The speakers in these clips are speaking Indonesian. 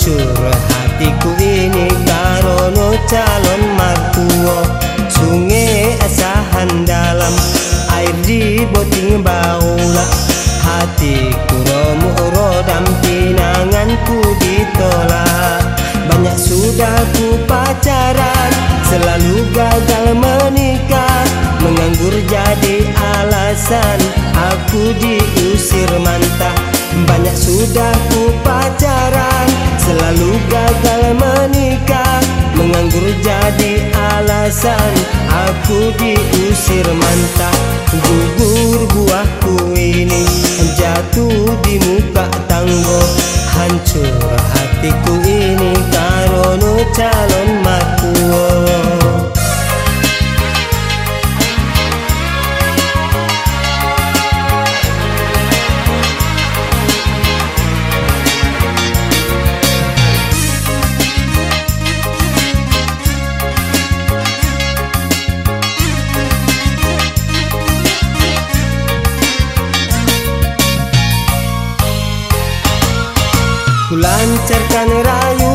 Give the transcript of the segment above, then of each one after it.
curah hatiku ini karono calon martuo sungai asahan dalam air di boting baula. Hatiku romo rodam pinanganku ditolak. Banyak sudah ku pacaran selalu gagal menikah. Menganggur jadi alasan aku diusir mantah. Banyak sudah ku jadi alasan aku diusir mantap. Gugur buahku ini jatuh di muka tanggo Hancur hatiku ini karena calon Kulancarkan rayu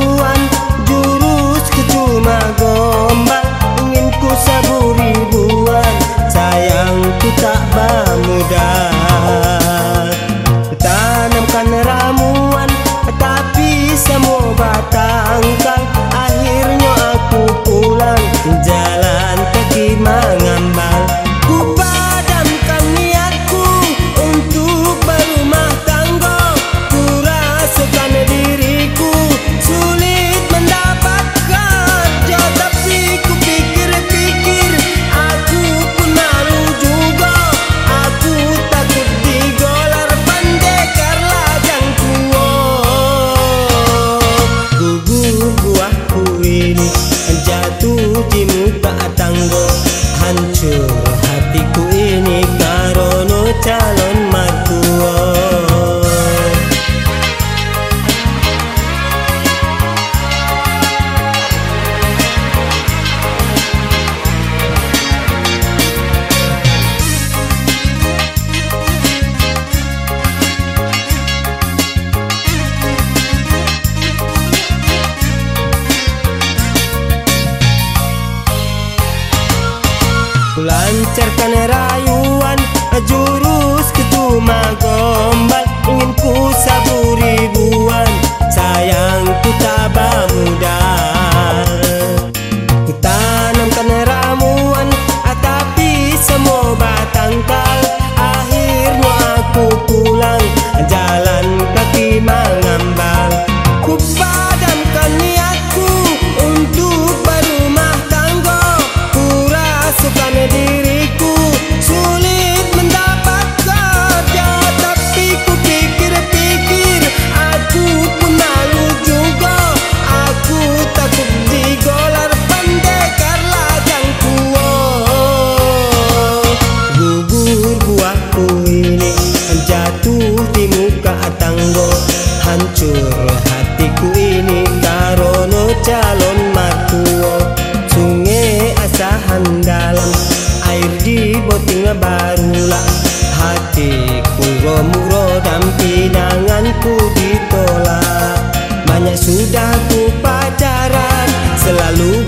Kulancarkan rayuan jurus ketumah gombal Ingin ku sabar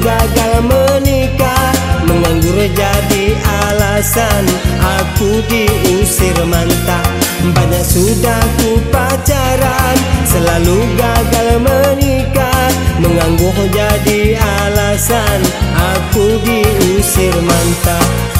gagal menikah Menganggur jadi alasan. Aku diusir mantan Banyak sudah ku pacaran Selalu gagal menikah Menganggur jadi alasan. Aku diusir mantan